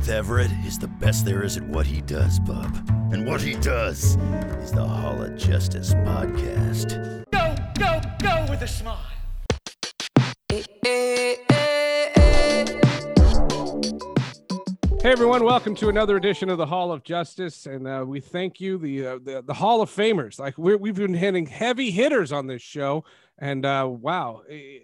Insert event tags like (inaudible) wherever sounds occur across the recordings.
Seth Everett is the best there is at what he does, bub. And what he does is the Hall of Justice podcast. Go, go, go with a smile. Hey everyone, welcome to another edition of the Hall of Justice, and uh, we thank you, the, uh, the the Hall of Famers. Like we're, we've been hitting heavy hitters on this show, and uh, wow, eh,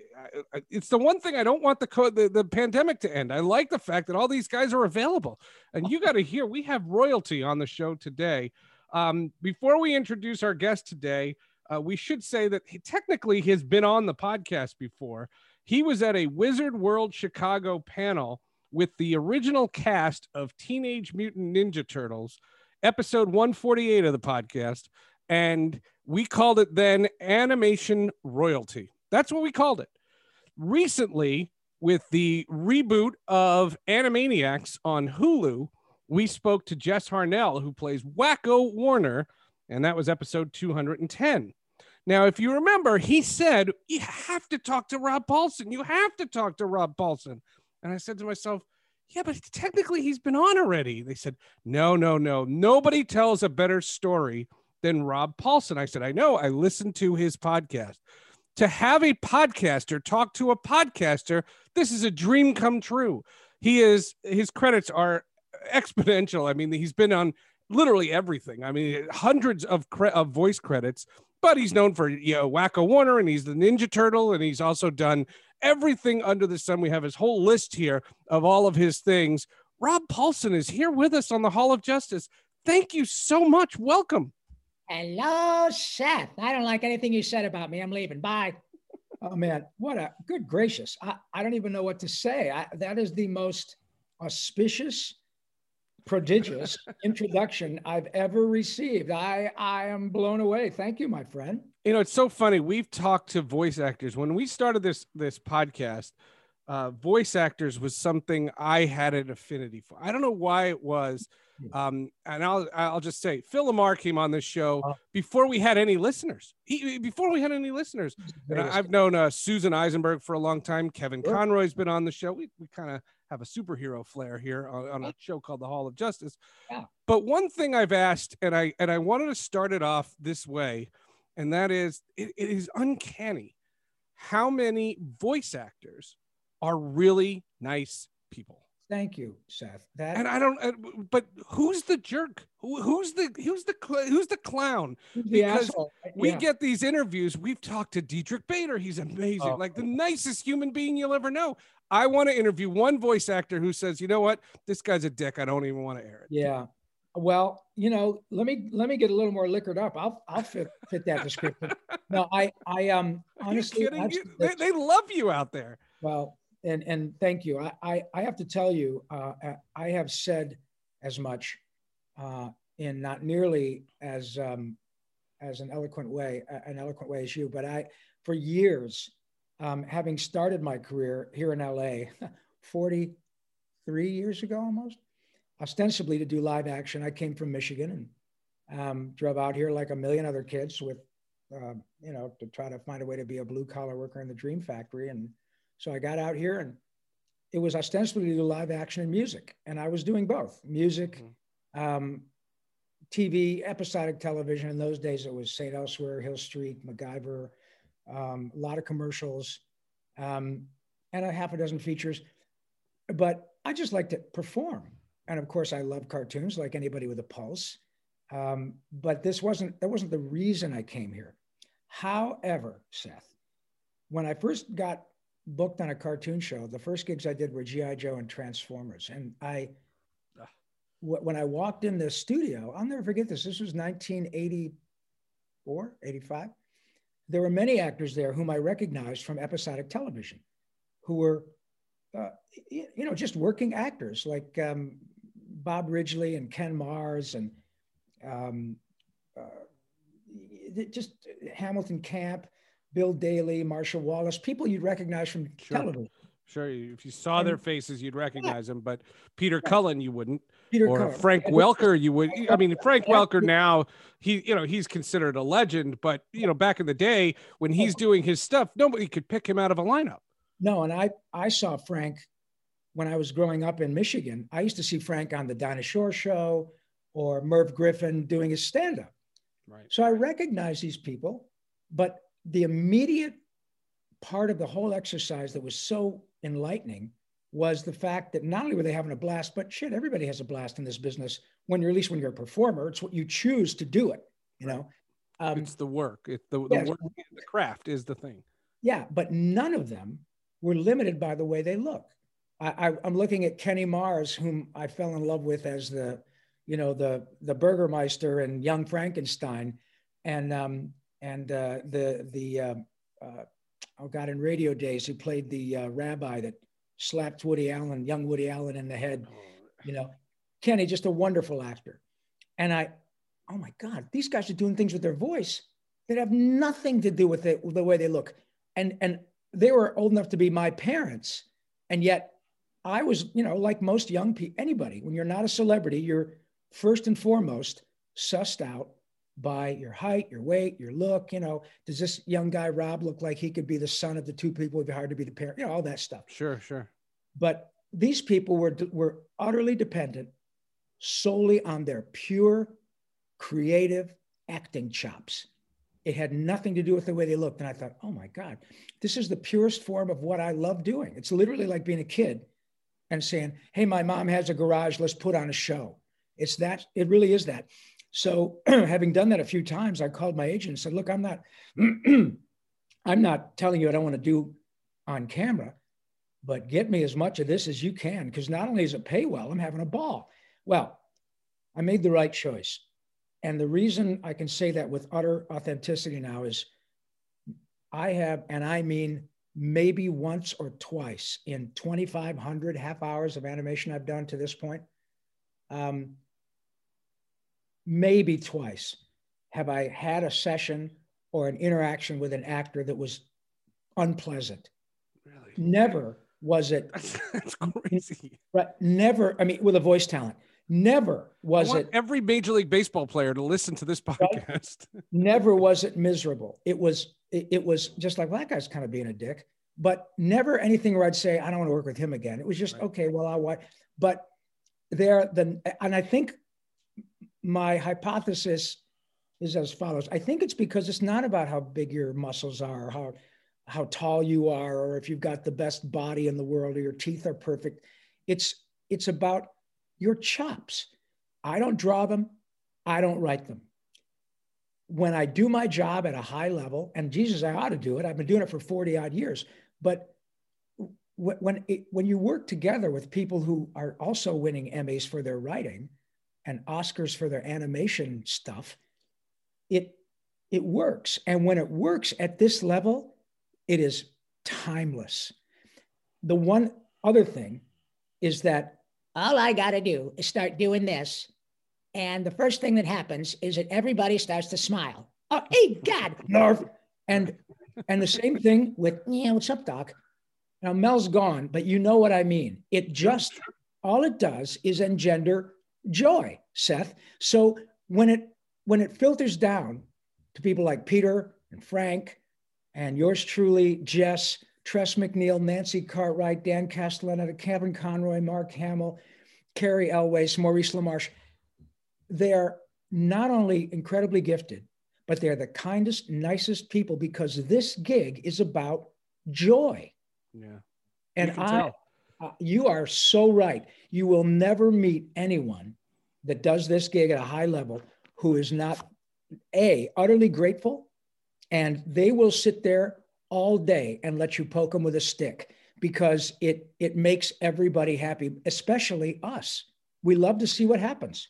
It's the one thing I don't want the, co- the the pandemic to end. I like the fact that all these guys are available, and you got to hear we have royalty on the show today. Um, before we introduce our guest today, uh, we should say that he, technically has been on the podcast before. He was at a Wizard World Chicago panel with the original cast of Teenage Mutant Ninja Turtles, episode 148 of the podcast. And we called it then Animation Royalty. That's what we called it. Recently, with the reboot of Animaniacs on Hulu, we spoke to Jess Harnell, who plays Yakko Warner, and that was episode 210. Now, if you remember, he said, You have to talk to Rob Paulsen. You have to talk to Rob Paulsen. And I said to myself, Yeah, but technically he's been on already. They said, No, no, no. Nobody tells a better story than Rob Paulsen. I said, I know. I listened to his podcast. To have a podcaster talk to a podcaster, this is a dream come true. He is, his credits are exponential. I mean, he's been on literally everything. I mean, hundreds of, cre- of voice credits, but he's known for, you know, Yakko Warner and he's the Ninja Turtle and he's also done everything under the sun. We have his whole list here of all of his things. Rob Paulsen is here with us on the Hall of Justice. Thank you so much. Welcome. Hello, Seth. I don't like anything you said about me. I'm leaving. Bye. Oh man, what a good gracious. I, I don't even know what to say. I, that is the most auspicious, prodigious (laughs) introduction I've ever received. I I am blown away. Thank you, my friend. You know, it's so funny. We've talked to voice actors when we started this this podcast. Uh, voice actors was something I had an affinity for. I don't know why it was. Um, and I'll I'll just say Phil LaMarr came on this show Uh, before we had any listeners. He before we had any listeners. And I've known uh, Susan Eisenberg for a long time. Kevin Conroy's been on the show. We, we kind of have a superhero flair here on, on a show called The Hall of Justice. Yeah. But one thing I've asked, and I and I wanted to start it off this way, and that is it, it is uncanny how many voice actors are really nice people. Thank you, Seth. That And I don't, but who's the jerk? Who, who's the who's the cl- who's the clown? the because asshole. We Yeah. get these interviews. We've talked to Diedrich Bader. He's amazing, Oh. like the nicest human being you'll ever know. I want to interview one voice actor who says, you know what, this guy's a dick. I don't even want to air it. Yeah. Well, you know, let me let me get a little more liquored up. I'll I'll fit fit that description. No, I I um (laughs) honestly? You- they, they love you out there. Well, and and thank you. I I, I have to tell you, uh, I have said as much uh, in not nearly as um, as an eloquent way, an eloquent way as you, but I for years, um, having started my career here in LA, (laughs) 43 years ago almost, ostensibly to do live action. I came from Michigan and um, drove out here like a million other kids with, uh, you know, to try to find a way to be a blue collar worker in the dream factory. And so I got out here and it was ostensibly to do live action and music. And I was doing both music, um, TV, episodic television. In those days, it was St. Elsewhere, Hill Street, MacGyver, um, a lot of commercials, um, and a half a dozen features. But I just like to perform. And of course, I love cartoons like anybody with a pulse. Um, but this wasn't, that wasn't the reason I came here. However, Seth, when I first got booked on a cartoon show, the first gigs I did were G.I. Joe and Transformers. And I when I walked in the studio, I'll never forget this. This was 1984, 85. There were many actors there whom I recognized from episodic television who were, uh, you know, just working actors like um, Bob Ridgely and Ken Mars and um, uh, just Hamilton Camp, Bill Daily, Marshall Wallace, people you'd recognize from sure. television. Sure, if you saw their faces, you'd recognize yeah. them, but Peter Cullen, you wouldn't. Peter or Cullen. Frank Welker, you would. I mean, Frank Welker now, he, you know, he's considered a legend, but you know, back in the day when he's doing his stuff, nobody could pick him out of a lineup. No, and I, I saw Frank when I was growing up in Michigan. I used to see Frank on the Dinah Shore Show or Merv Griffin doing his stand-up. Right. So I recognize these people, but the immediate part of the whole exercise that was so enlightening was the fact that not only were they having a blast, but shit, everybody has a blast in this business when you're at least when you're a performer. It's what you choose to do it, you know. Um, it's the work. It's the, the yeah, work, the craft is the thing. Yeah, but none of them were limited by the way they look. I, I, I'm looking at Kenny Mars, whom I fell in love with as the, you know, the the Burgermeister and Young Frankenstein, and um, and uh, the the uh, uh, oh god in radio days who played the uh, rabbi that slapped woody allen young woody allen in the head you know. Kenny just a wonderful actor. And i oh my god these guys are doing things with their voice that have nothing to do with it the way they look. And and they were old enough to be my parents and yet i was you know like most young people anybody when you're not a celebrity you're first and foremost sussed out by your height, your weight, your look. You know, does this young guy Rob look like he could be the son of the two people who've hired to be the parent? You know, all that stuff. Sure, sure. But these people were were utterly dependent solely on their pure, creative acting chops. It had nothing to do with the way they looked. And I thought, oh my God, this is the purest form of what I love doing. It's literally like being a kid and saying, hey, my mom has a garage, let's put on a show. It's that, it really is that. So (clears throat) having done that a few times, I called my agent and said, look, I'm not, (clears throat) I'm not telling you what I don't want to do on camera, but get me as much of this as you can. Because not only is it pay well, I'm having a ball. Well, I made the right choice. And the reason I can say that with utter authenticity now is I have, and I mean maybe once or twice in 2,500 half hours of animation I've done to this point, um, maybe twice have I had a session or an interaction with an actor that was unpleasant. Really? Never was it. That's, that's crazy. But never, I mean, with a voice talent, never was it. Every Major League Baseball player to listen to this podcast. Right? (laughs) never was it miserable. It was, it, it was just like, well, that guy's kind of being a dick, but never anything where I'd say, I don't want to work with him again. It was just, right. okay, well, I'll watch. But there, the, and I think my hypothesis is as follows. I think it's because it's not about how big your muscles are, how how tall you are, or if you've got the best body in the world, or your teeth are perfect. It's it's about your chops. I don't draw them. I don't write them. When I do my job at a high level, and Jesus, I ought to do it. I've been doing it for 40 odd years. But when, it, when you work together with people who are also winning Emmys for their writing, and Oscars for their animation stuff, it it works. And when it works at this level, it is timeless. The one other thing is that all I got to do is start doing this. And the first thing that happens is that everybody starts to smile. Oh, hey, God, North. And and the same thing with, yeah, what's up, Doc? Now Mel's gone, but you know what I mean. It just all it does is engender joy, Seth. So when it when it filters down to people like Peter and Frank and yours truly, Jess, Tress MacNeille, Nancy Cartwright, Dan Castellaneta, Kevin Conroy, Mark Hamill, Cary Elwes, Maurice LaMarche, they're not only incredibly gifted, but they're the kindest, nicest people because this gig is about joy. Yeah. And I, uh, Uh, you are so right. You will never meet anyone that does this gig at a high level who is not a utterly grateful, and they will sit there all day and let you poke them with a stick because it it makes everybody happy, especially us. we love to see what happens.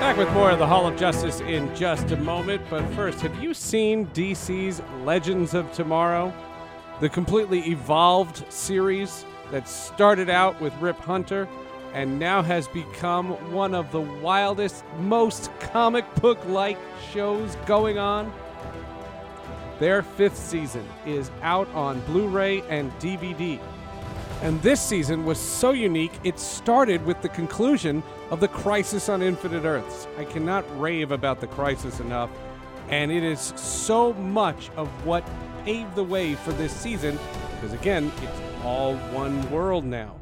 Back with more of the Hall of Justice in just a moment. But first, have you seen DC's Legends of Tomorrow? The completely evolved series that started out with Rip Hunter and now has become one of the wildest, most comic book like shows going on. Their fifth season is out on Blu ray and DVD. And this season was so unique, it started with the conclusion of the Crisis on Infinite Earths. I cannot rave about the Crisis enough, and it is so much of what paved the way for this season, because again, it's all one world now.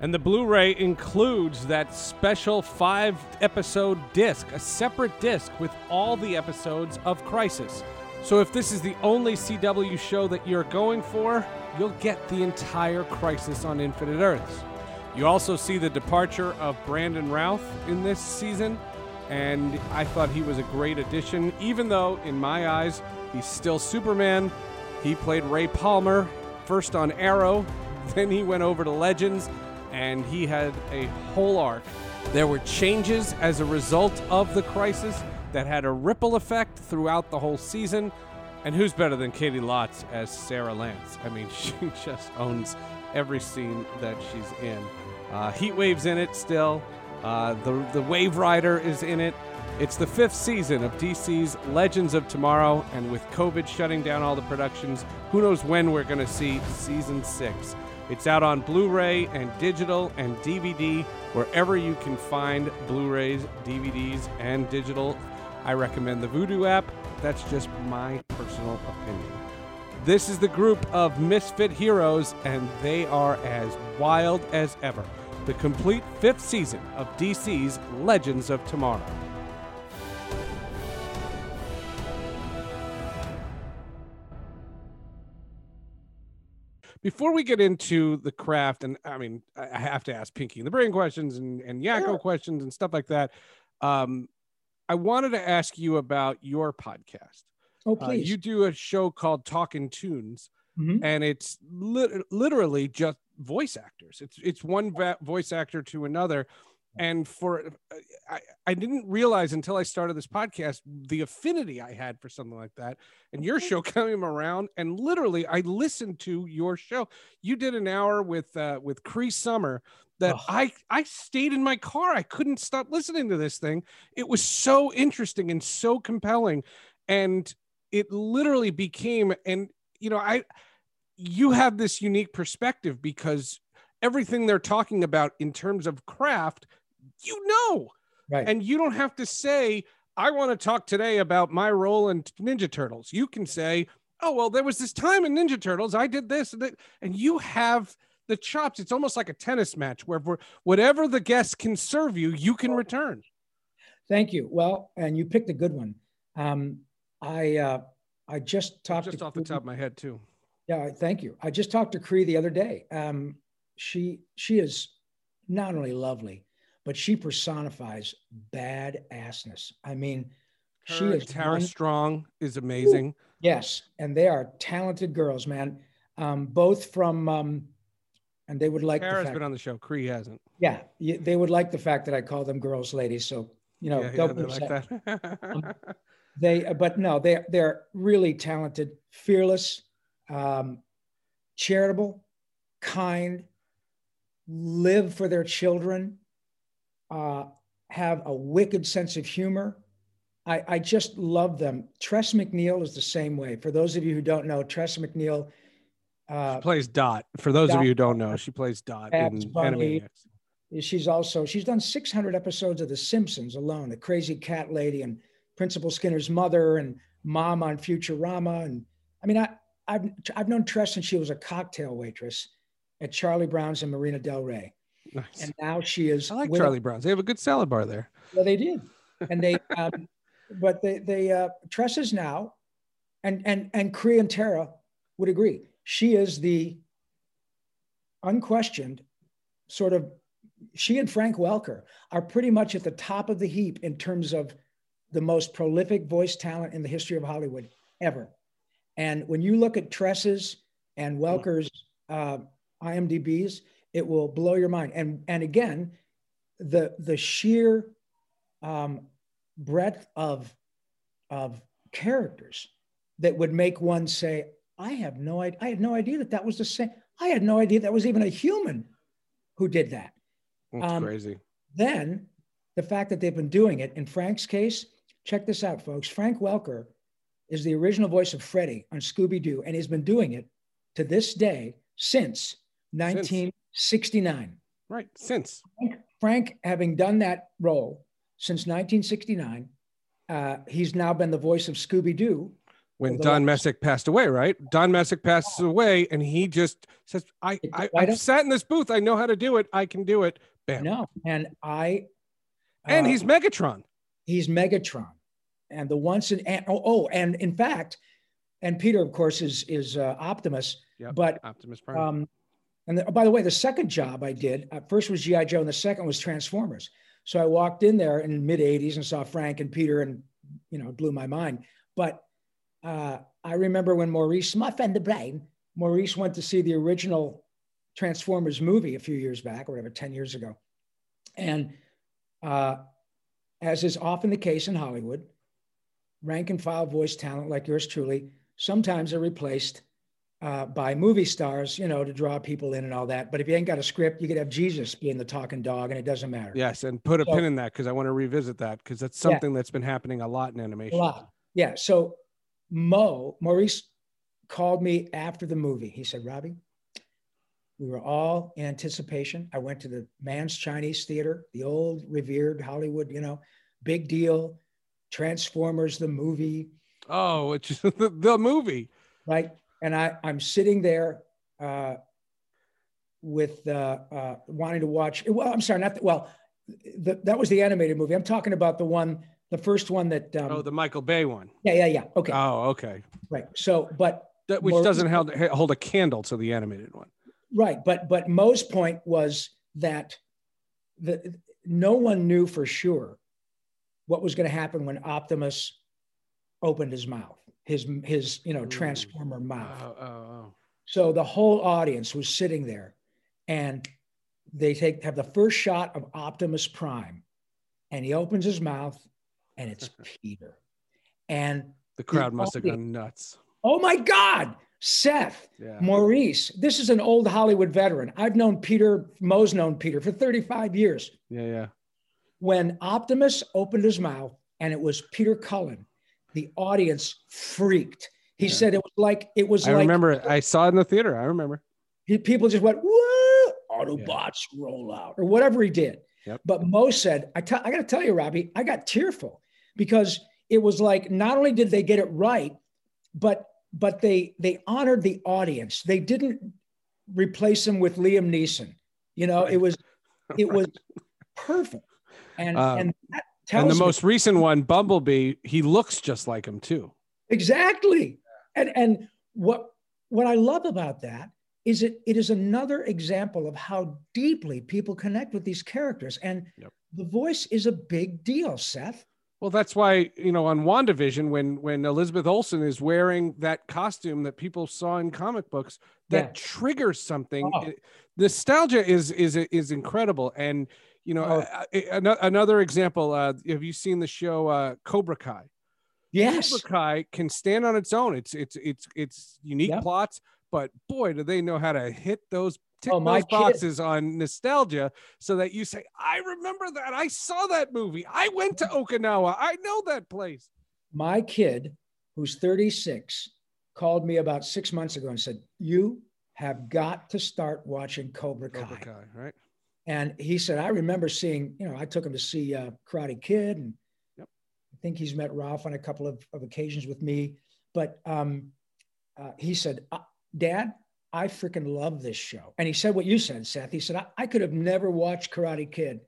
And the Blu ray includes that special five episode disc, a separate disc with all the episodes of Crisis. So if this is the only CW show that you're going for, you'll get the entire Crisis on Infinite Earths. You also see the departure of Brandon Routh in this season, and I thought he was a great addition, even though, in my eyes, he's still Superman. He played Ray Palmer, first on Arrow, (laughs) then he went over to Legends, and he had a whole arc. There were changes as a result of the crisis that had a ripple effect throughout the whole season. And who's better than Caity Lotz as Sarah Lance? I mean, (laughs) she just owns every scene that she's in. Uh, Heatwave's in it still. Uh, the the Wave Rider is in it. It's the fifth season of DC's Legends of Tomorrow, and with COVID shutting down all the productions, who knows when we're going to see season six. It's out on Blu ray and digital and DVD, wherever you can find Blu rays, DVDs, and digital. I recommend the Vudu app. That's just my personal opinion. This is the group of misfit heroes, and they are as wild as ever. The complete fifth season of DC's Legends of Tomorrow. Before we get into the craft, and I mean, I have to ask Pinky and the Brain questions and, and Yakko Sure. questions and stuff like that. Um, I wanted to ask you about your podcast. Oh, Uh, please. you do a show called Talking Tunes, Mhm. and it's lit- literally just voice actors. It's it's one va- voice actor to another, and for I, I didn't realize until I started this podcast the affinity I had for something like that. And your show (laughs) came around, and literally I listened to your show. You did an hour with uh, with Cree Summer that Oh. I I stayed in my car. I couldn't stop listening to this thing. It was so interesting and so compelling, and it literally became and you know I you have this unique perspective because everything they're talking about in terms of craft you know right. and you don't have to say i want to talk today about my role in ninja turtles you can say oh well there was this time in ninja turtles i did this and that and you have the chops it's almost like a tennis match where for whatever the guest can serve you you can return Thank you. Well, and you picked a good one. Um, I uh, I just talked just to off the top of my head too Yeah, thank you. I just talked to Cree the other day. Um, she she is not only lovely, but she personifies badassness. I mean, she is tara one- strong is amazing yes, and they are talented girls, man. Um, both from um, and they would like the tara's fact, been on the show cree hasn't yeah, they would like the fact that I call them girls, ladies. So you know, yeah, yeah, they like that (laughs) they uh, but no they they're really talented fearless um, charitable kind live for their children uh, have a wicked sense of humor I, I just love them tress MacNeille is the same way for those of you who don't know tress MacNeille uh, She plays Dot. For those of you who don't know, she plays Dot Babs in Bunny. Animaniacs. she's also she's done 600 episodes of the simpsons alone the crazy cat lady and principal skinner's mother and mom on futurama and i mean i i've, I've known tress since she was a cocktail waitress at charlie brown's and marina del rey Nice. and now she is I like Charlie Brown's. They have a good salad bar there. well they did and they (laughs) um but they they uh Tressa's now and and and Cree and Tara would agree she is the unquestioned sort of she and Frank Welker are pretty much at the top of the heap in terms of the most prolific voice talent in the history of Hollywood ever. And when you look at Tress's and Welker's uh, IMDb's, it will blow your mind. And and again, the the sheer um, breadth of of characters that would make one say, "I have no idea. I had no idea that that was the same. I had no idea that was even a human who did that." That's Um, crazy. Then the fact that they've been doing it in Frank's case, check this out, folks. Frank Welker is the original voice of Freddy on Scooby Doo, and he's been doing it to this day since 1969. Right. Since. Frank, having done that role since 1969, uh, he's now been the voice of Scooby Doo. when Don Messick passed away, right? Don Messick passes away, and he just says, "I, I, I've sat in this booth. I know how to do it. I can do it." Bam. No, and I. And uh, he's Megatron. he's Megatron, and the once and, and oh, oh, and in fact, and Peter, of course, is is uh, Optimus. Yep. But Optimus Prime. um, and the, by the way, the second job I did first was GI Joe, and the second was Transformers. So I walked in there in mid '80s and saw Frank and Peter, and you know, blew my mind. But uh, I remember when Maurice, my friend the brain, Maurice went to see the original Transformers movie a few years back, or whatever, ten years ago, and uh, as is often the case in Hollywood, rank and file voice talent like yours truly sometimes are replaced uh, by movie stars, you know, to draw people in and all that. But if you ain't got a script, you could have Jesus being the talking dog, and it doesn't matter. yes, and put a so- pin in that because I want to revisit that because that's Yeah. something that's been happening a lot in animation. A lot. Yeah. So Mo, Maurice called me after the movie. He said, Robbie, we were all in anticipation. I went to the Mann's Chinese Theater, the old revered Hollywood, you know, big deal. Transformers, the movie, Oh, it's (laughs) the, the movie. right? And I, I'm sitting there uh, with uh, uh, wanting to watch. Well, I'm sorry, not the, well. The, that was the animated movie. I'm talking about the one, the first one that. Um, oh, the Michael Bay one. yeah, yeah, yeah. Okay, Oh, okay. right. So, but That, which doesn't hold, hold a candle to the animated one. Right, but but Mo's point was that the no one knew for sure what was going to happen when Optimus opened his mouth, his his you know Mm. transformer mouth. Oh, oh, oh. So the whole audience was sitting there, and they take have the first shot of Optimus Prime, and he opens his mouth, and it's (laughs) Peter, and The crowd must have gone nuts. oh my God, Seth. Yeah. Maurice, this is an old Hollywood veteran. I've known Peter, Mo's known Peter for 35 years. Yeah, yeah. When Optimus opened his mouth and it was Peter Cullen, the audience freaked. He Yeah. said it was like, it was like I like remember. I saw it in the theater. I remember. he- people just went, whoa, Autobots roll out, or whatever he did. Yep. But Mo said, I I got to tell you, Robbie, I got tearful because it was like not only did they get it right, but but they they honored the audience. They didn't replace him with Liam Neeson. You know, it was it (laughs) was perfect. And Um, and that tells And the me- most recent one, Bumblebee, he looks just like him too. Exactly. And and what what I love about that is it it is another example of how deeply people connect with these characters. And Yep. the voice is a big deal, Seth. Well, that's why you know on WandaVision, when when Elizabeth Olsen is wearing that costume that people saw in comic books, that Yeah. triggers something. Oh. It- nostalgia is is is incredible, and you know Oh. uh, another example. Uh, have you seen the show uh, Cobra Kai? Yes. Cobra Kai can stand on its own. It's it's it's it's unique Yep. plots, but boy, do they know how to hit those tick Oh, my those kid- boxes on nostalgia, so that you say, "I remember that. I saw that movie. I went to Okinawa. I know that place." My kid, who's 36, called me about six months ago and said, You have got to start watching Cobra Kai. Cobra Kai, right? And he said, I remember seeing, you know, I took him to see uh, Karate Kid, and Yep. I think he's met Ralph on a couple of, of occasions with me. But um, uh, he said, uh, Dad, I freaking love this show. And he said what you said, Seth. He said, I, I could have never watched Karate Kid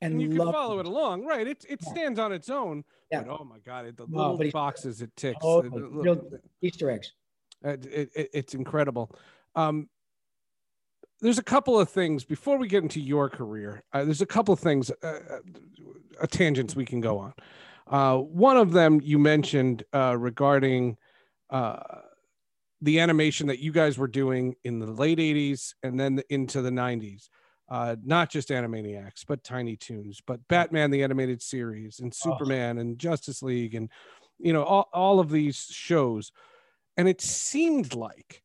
and, And you can follow it along, right? It it Yeah. stands on its own. Yeah. But oh my god, it, the No, little boxes it ticks. Oh, it- it- Easter eggs. It, it, it- it's incredible. Um, there's a couple of things before we get into your career. Uh, there's a couple of things, uh, uh, uh, tangents we can go on. Uh, one of them you mentioned uh, regarding uh, the animation that you guys were doing in the late 80s and then into the 90s uh, not just Animaniacs, but Tiny Toons, but Batman the animated series, and Superman, oh. and Justice League, and you know all, all of these shows. And it seemed like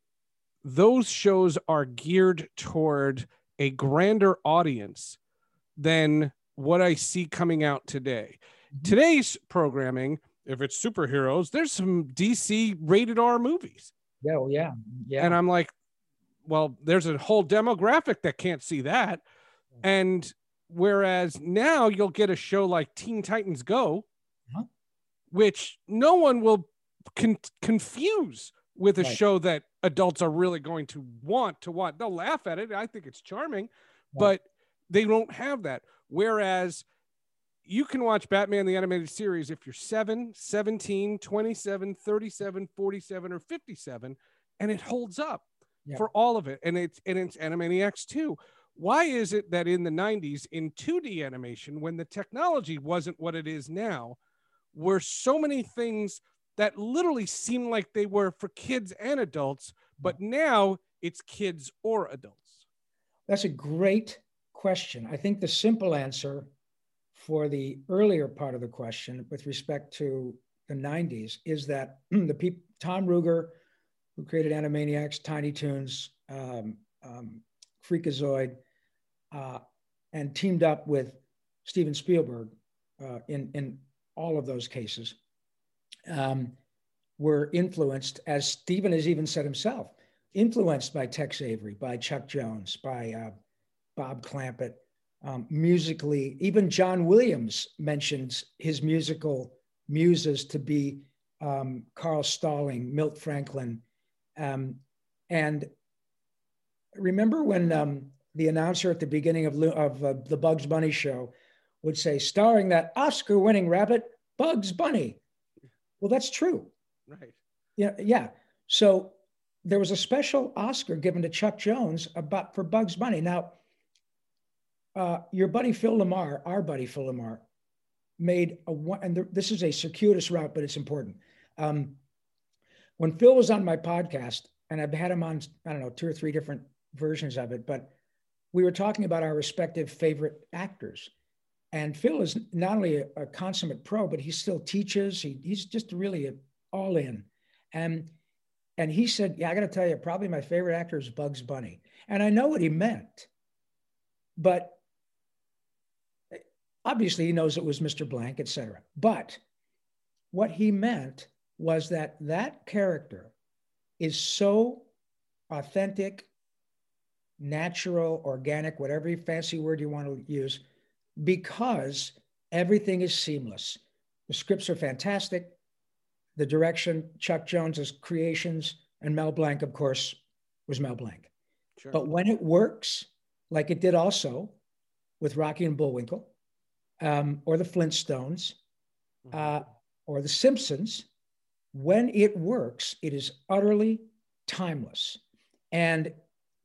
those shows are geared toward a grander audience than what I see coming out today. Mm-hmm. Today's programming, if it's superheroes, there's some DC rated R movies. Yeah, well, yeah, yeah. And I'm like, well, there's a whole demographic that can't see that. And whereas now you'll get a show like Teen Titans Go, huh? which no one will con- confuse with a right. show that adults are really going to want to watch. They'll laugh at it. I think it's charming, right. but they don't have that. Whereas you can watch Batman the animated series if you're 7, 17, 27, 37, 47 or 57 and it holds up yeah. for all of it. And it's and it's Animaniacs too. Why is it that in the 90s in 2D animation when the technology wasn't what it is now, were so many things that literally seemed like they were for kids and adults, but now it's kids or adults? That's a great question. I think the simple answer for the earlier part of the question with respect to the 90s is that (clears throat) the people Tom Ruegger, who created Animaniacs, Tiny Toons, um, um, Freakazoid, uh, and teamed up with Steven Spielberg uh, in, in all of those cases, um, were influenced, as Steven has even said himself, influenced by Tex Avery, by Chuck Jones, by uh, Bob Clampett. Um, musically, even John Williams mentions his musical muses to be um, Carl Stalling, Milt Franklin, um, and remember when um, the announcer at the beginning of, of uh, the Bugs Bunny show would say, starring that Oscar winning rabbit, Bugs Bunny. Well, that's true. Right. Yeah. Yeah. So there was a special Oscar given to Chuck Jones about for Bugs Bunny. Now, uh, your buddy Phil LaMarr, our buddy Phil LaMarr, made a one, and this is a circuitous route, but it's important. Um, when Phil was on my podcast, and I've had him on, I don't know, two or three different versions of it, but we were talking about our respective favorite actors. And Phil is not only a, a consummate pro, but he still teaches. He, he's just really all in. And and he said, "Yeah, I got to tell you, probably my favorite actor is Bugs Bunny." And I know what he meant, but obviously he knows it was Mr. Blanc, etc. But what he meant was that that character is so authentic, natural, organic, whatever fancy word you want to use, because everything is seamless. The scripts are fantastic. The direction, Chuck Jones's creations, and Mel Blanc, of course, was Mel Blanc. Sure. But when it works, like it did also with Rocky and Bullwinkle, um, or the Flintstones, mm-hmm. uh, or the Simpsons, when it works, it is utterly timeless. And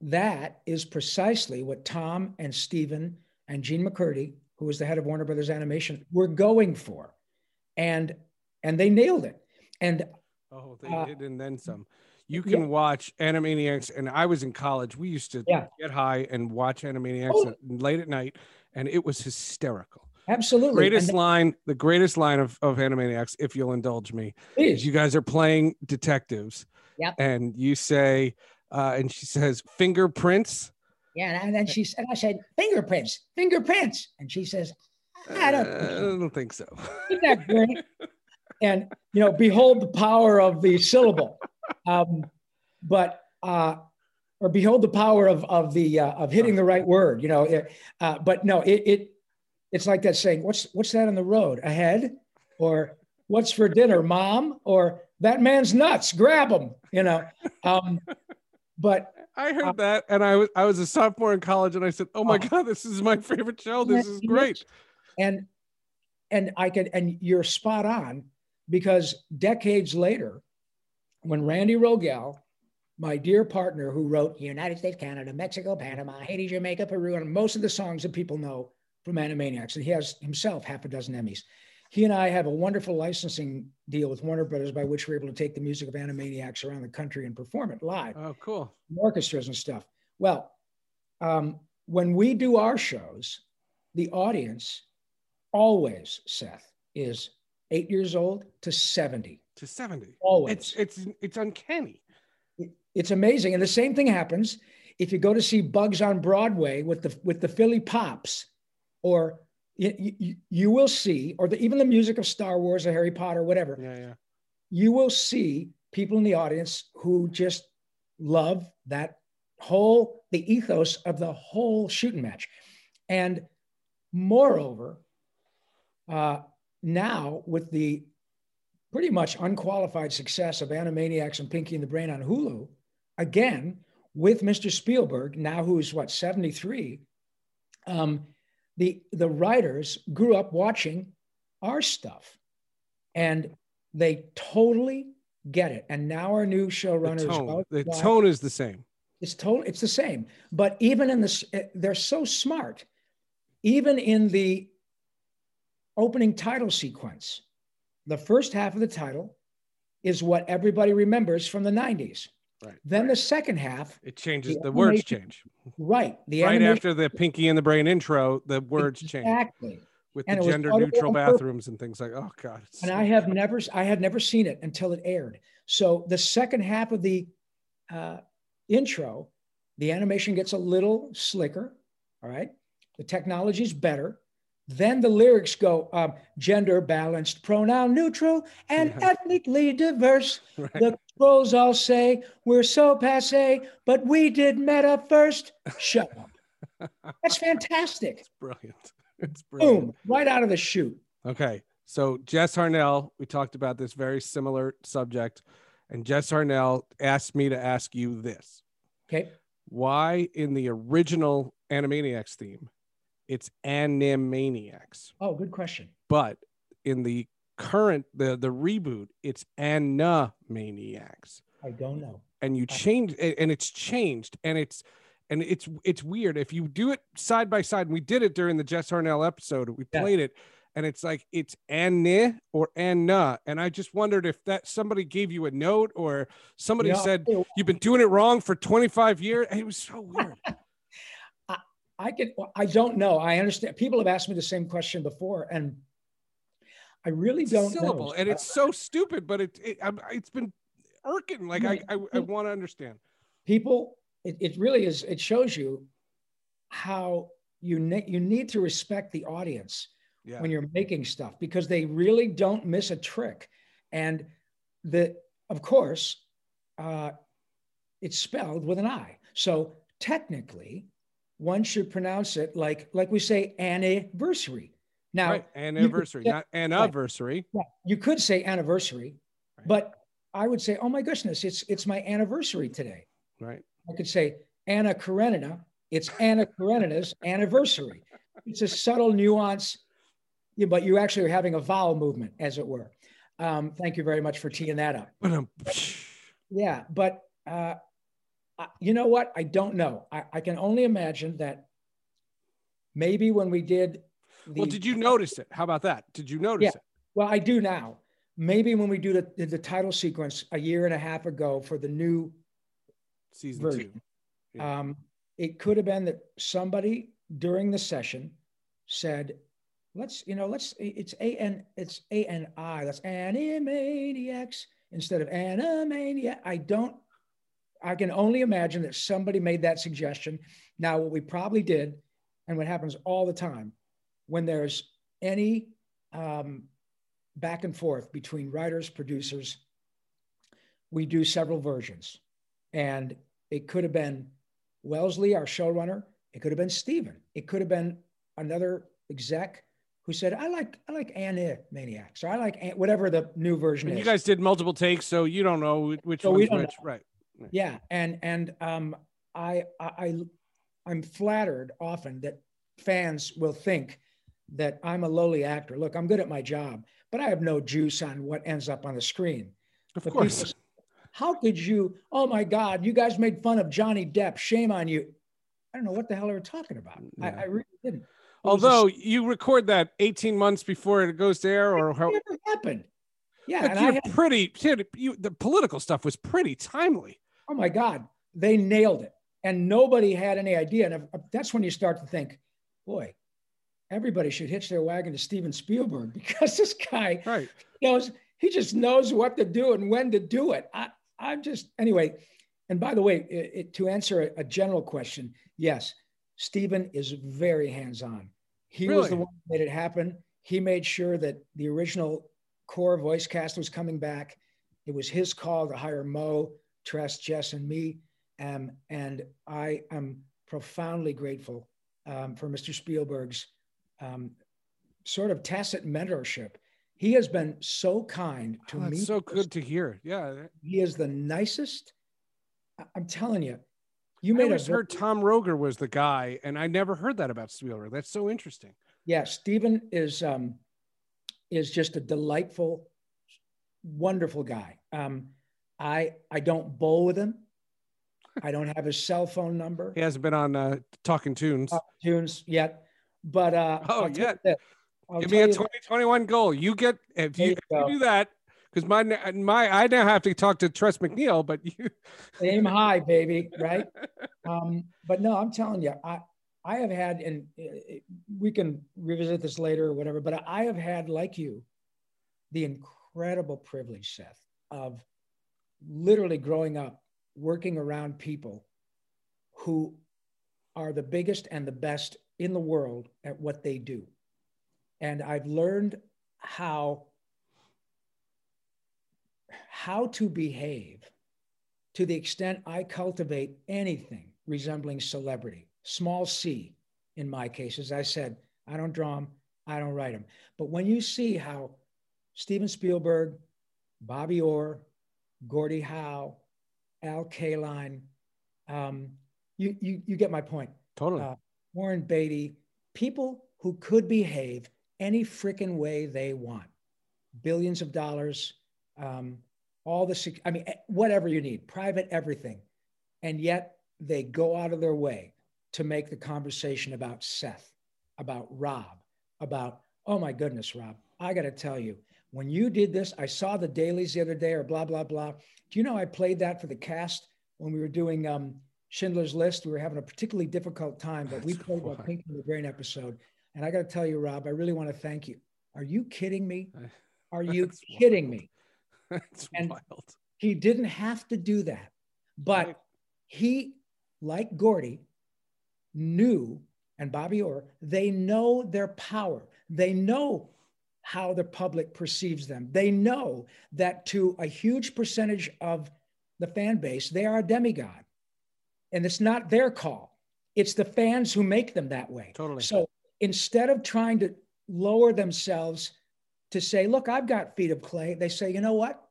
that is precisely what Tom and Steven and Jean MacCurdy, who was the head of Warner Brothers Animation, were going for. And and they nailed it. And oh, they uh, did, and then some. You can yeah. watch Animaniacs, and I was in college. We used to yeah. get high and watch Animaniacs oh. late at night, and it was hysterical. Absolutely. Greatest line, the greatest line of, of Animaniacs, if you'll indulge me, Please. is you guys are playing detectives. Yep. And you say, uh, and she says, fingerprints. Yeah. And then she said, I said, fingerprints, fingerprints. And she says, I don't, uh, I don't think so. Isn't that great? and, you know, behold the power of the syllable. Um, but, uh, or behold the power of, of the, uh, of hitting the right word, you know, uh, but no, it, it, it's like that saying, what's what's that on the road ahead? Or what's for dinner, mom? Or that man's nuts, grab him, you know. Um, but I heard uh, that and I was I was a sophomore in college and I said, Oh my uh, god, this is my (laughs) favorite show. This is great. And and I could and you're spot on because decades later, when Randy Rogel, my dear partner who wrote United States, Canada, Mexico, Panama, Haiti, Jamaica, Peru, and most of the songs that people know from Animaniacs, and he has himself half a dozen Emmys. He and I have a wonderful licensing deal with Warner Brothers by which we're able to take the music of Animaniacs around the country and perform it live, Oh, cool. orchestras and stuff. Well, um, when we do our shows, the audience always, Seth, is eight years old to 70. To 70. Always. It's it's it's uncanny. It's amazing. And the same thing happens if you go to see Bugs on Broadway with the with the Philly Pops, or you, you, you will see, or the, even the music of Star Wars or Harry Potter, whatever. Yeah, yeah. You will see people in the audience who just love that whole the ethos of the whole shooting match, and moreover, uh, now with the pretty much unqualified success of Animaniacs and Pinky and the Brain on Hulu, again with Mr. Spielberg, now who's what 73, um, the the writers grew up watching our stuff, and they totally get it. And now our new showrunners The tone, the tone is the same. It's total. It's the same. But even in this, eh, they're so smart. Even in the opening title sequence, the first half of the title is what everybody remembers from the '90s. Right. Then the second half, It changes. The The words change. right? The Right animation- after the Pinky and the Brain intro, the words change exactly. with And the gender neutral on purpose. bathrooms and things like. Oh God. it's and so- I have never, I had never seen it until it aired. So the second half of the uh, intro, the animation gets a little slicker. All right, the technology is better. Then the lyrics go um, gender balanced, pronoun neutral, and Yeah. ethnically diverse. (laughs) Right. The trolls all say we're so passe, but we did meta first. Shut up. (laughs) That's fantastic. It's brilliant. (laughs) It's brilliant. Boom, right out of the chute. Okay. So Jess Harnell, we talked about this very similar subject, and Jess Harnell asked me to ask you this: Okay. Why in the original Animaniacs theme, it's Animaniacs, Oh, good question. but in the current the the reboot, it's anna maniacs I don't know. and you change and and it's changed, and it's and it's it's weird if you do it side by side. And we did it during the Jess Harnell episode. We Yeah. played it, and it's like it's Anne or Anna. And I just wondered if that somebody gave you a note or somebody Yeah, said you've been doing it wrong for 25 years. It was so (laughs) weird. I can. I don't know. I understand. People have asked me the same question before, and I really don't syllable, know. and it's so stupid, but it, it I'm, it's been irking. Like I I, I want to understand. people. It, it really is. It shows you how you ne- you need to respect the audience Yeah. when you're making stuff because they really don't miss a trick, and the of course, uh, it's spelled with an I. So technically, one should pronounce it like like we say anniversary. Now, right. Anniversary, not anniversary. Yeah, you could say anniversary, Right. but I would say, oh my goodness, it's it's my anniversary today. Right. I could say Anna Karenina. It's Anna Karenina's (laughs) anniversary. It's a subtle nuance, but you actually are having a vowel movement, as it were. Um, thank you very much for teeing that up. But um, Yeah, but uh, you know what? I don't know. I, I can only imagine that maybe when we did. The, well, did you notice it? How about that? Did you notice Yeah. it? Well, I do now. Maybe when we do the, the, title sequence a year and a half ago for the new Season version. two. Yeah. Um, it could have been that somebody during the session said, "Let's, you know, let's. It's a n. It's a n i. That's Animaniacs instead of Animaniac." I don't. I can only imagine that somebody made that suggestion. Now, what we probably did, and what happens all the time, when there's any um, back and forth between writers, producers, we do several versions. And it could have been Wellesley, our showrunner. It could have been Steven. It could have been another exec who said, I like I like Animaniacs, or I like An-, whatever the new version And is. you guys did multiple takes, so you don't know which So one's which. Right. Yeah, and and um, I I- I'm flattered often that fans will think that I'm a lowly actor. Look, I'm good at my job, but I have no juice on what ends up on the screen. Of But course. people How could you? Oh my God, you guys made fun of Johnny Depp. Shame on you. I don't know what the hell they were talking about. I, Yeah. I really didn't. Although you record that 18 months before it goes to air, or how? It never happened. Yeah, But and I you're had- pretty. You, the political stuff was pretty timely. oh my God, they nailed it. And nobody had any idea. And that's when you start to think, boy, everybody should hitch their wagon to Steven Spielberg (laughs) because this guy Right. knows, he just knows what to do and when to do it. I, I'm just, anyway. And by the way, it, it- to answer a, a general question, yes, Steven is very hands on. He was the one that made it happen. He made sure that the original core voice cast was coming back. It was his call to hire Mo, Tress, Jess, and me. Um, and I am profoundly grateful um, for Mr. Spielberg's um, sort of tacit mentorship. He has been so kind to Oh, me. so good to hear. Yeah. He is the nicest. I- I'm telling you, you I made a always very- heard Tom Ruegger was the guy, and I never heard that about Spielberg. That's so interesting. yeah. Stephen is um, is just a delightful, wonderful guy. Um, I I don't bowl with him. I don't have his cell phone number. (laughs) He hasn't been on uh, Talking Tunes. tunes yet, but uh, Oh, I'll tell you yet. this. I'll Give me a you- 2021 goal. You get if you, you if you do that because my my I now have to talk to Tress MacNeille, but you (laughs) aim high, baby, right? Um, but no, I'm telling you, I I have had, and uh, we can revisit this later or whatever. But I have had, like you, the incredible privilege, Seth, of literally growing up working around people who are the biggest and the best in the world at what they do, and I've learned how how to behave to the extent I cultivate anything resembling celebrity, small c in my case, as I said, I don't draw them, I don't write them. But when you see how Steven Spielberg, Bobby Orr, Gordie Howe, Al Kaline, um, you, you, you get my point. totally. Uh, Warren Beatty, people who could behave any freaking way they want, billions of dollars, um, all the, sec- I mean, eh, whatever you need, private everything. And yet they go out of their way to make the conversation about Seth, about Rob, about, oh my goodness, Rob, I got to tell you, when you did this, I saw the dailies the other day or blah, blah, blah. Do you know I played that for the cast when we were doing um, Schindler's List? We were having a particularly difficult time, but we That's played that. Pinky and the Brain episode. And I got to tell you, Rob, I really want to thank you. Are you kidding me? Are (laughs) you That's kidding wild. me? (laughs) That's and- wild. He didn't have to do that. But he, like Gordie, knew, and Bobby Orr, they know their power. They know how the public perceives them. They know that to a huge percentage of the fan base, they are a demigod. And it's not their call, it's the fans who make them that way. Totally. So instead of trying to lower themselves to say, look, I've got feet of clay, they say, you know what?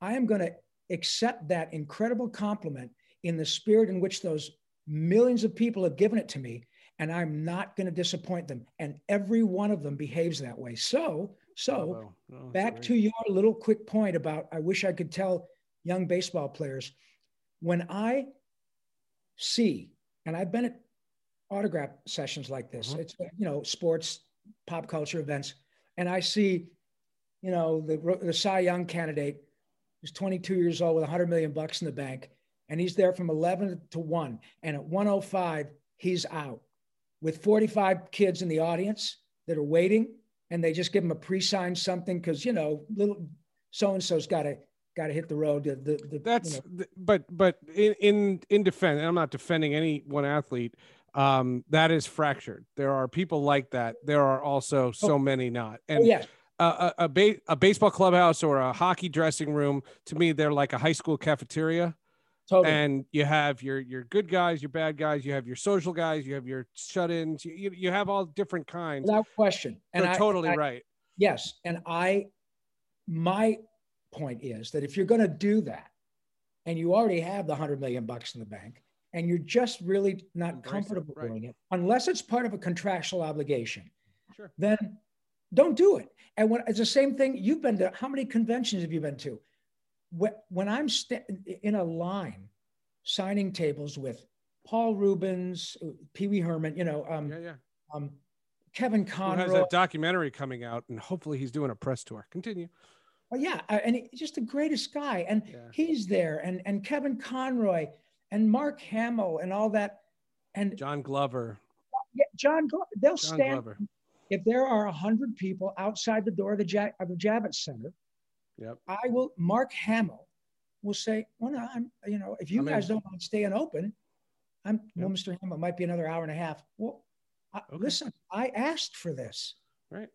I am going to accept that incredible compliment in the spirit in which those millions of people have given it to me, and I'm not going to disappoint them. And every one of them behaves that way. So, so. No, oh, that's back great. to your little quick point about I wish I could tell young baseball players when I see, and I've been at autograph sessions like this, Mhm. it's, you know, sports, pop culture events, and I see, you know, the, the Cy Young candidate who's 22 years old with 100 million bucks in the bank, and he's there from 11 to 1. And at 105, he's out with 45 kids in the audience that are waiting, and they just give him a pre-signed something because you know, little so and so's got to got to hit the road. The, the, the, you That's know, th- but but in in in defense, and I'm not defending any one athlete. Um, that is fractured. There are people like that. There are also so many not. oh And yes, a a, a, ba- a baseball clubhouse or a hockey dressing room to me, they're like a high school cafeteria. totally. and you have your your good guys, your bad guys, you have your social guys, you have your shut-ins, you, you, you have all different kinds. without question. And You're I, totally I- right. Yes, and I, my point is that if you're going to do that, and you already have the hundred million bucks in the bank, and you're just really not Embrace it, comfortable right. doing it, unless it's part of a contractual obligation, Sure. then don't do it. And when it's the same thing, you've been to how many conventions have you been to? When, when I'm sta- in a line signing tables with Paul Reubens, Pee Wee Herman, you know, um, Yeah, yeah. um, Kevin Who has that documentary coming out, and hopefully he's doing a press tour. Continue. Oh, yeah, uh, and he's just the greatest guy, and Yeah. he's there, and and Kevin Conroy and Mark Hamill and all that, and John Glover. yeah, John, Glo- they'll John stand Glover. if there are a hundred people outside the door of the ja- of the Javits Center. Yep. I will. Mark Hamill will say, "Well, no, I'm. You know, if you I'm in." guys don't mind staying open, I'm. Well, Mr. Hamill, it might be another hour and a half. Well, I, Okay. listen, I asked for this, Right.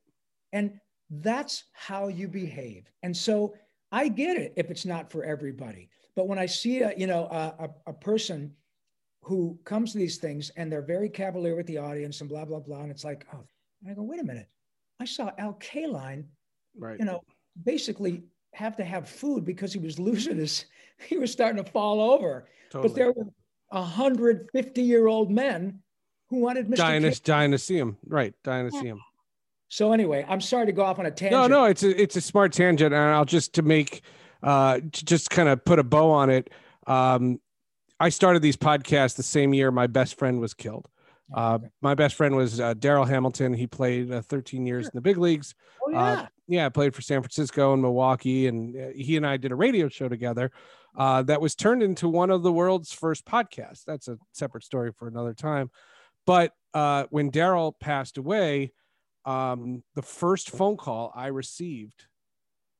and that's how you behave. And so I get it if it's not for everybody, but when I see a, you know, a, a, a person who comes to these things and they're very cavalier with the audience and blah blah blah, and it's like, oh, and I go, wait a minute, I saw Al Kaline Right. you know, basically have to have food because he was (laughs) losing his, he was starting to fall over. totally. But there were 150 year old men who wanted Mr. dying, King. to, dying to see him. Right. Dying to see him. So anyway, I'm sorry to go off on a tangent. No, no, it's a it's a smart tangent, and I'll just to make uh to just kind of put a bow on it. Um, I started these podcasts the same year my best friend was killed. Uh, my best friend was uh, Darryl Hamilton. He played uh, 13 years in the big leagues. Oh, yeah. Uh, yeah, played for San Francisco and Milwaukee, and uh, he and I did a radio show together uh, that was turned into one of the world's first podcasts. That's a separate story for another time. But uh, when Darryl passed away, um, the first phone call I received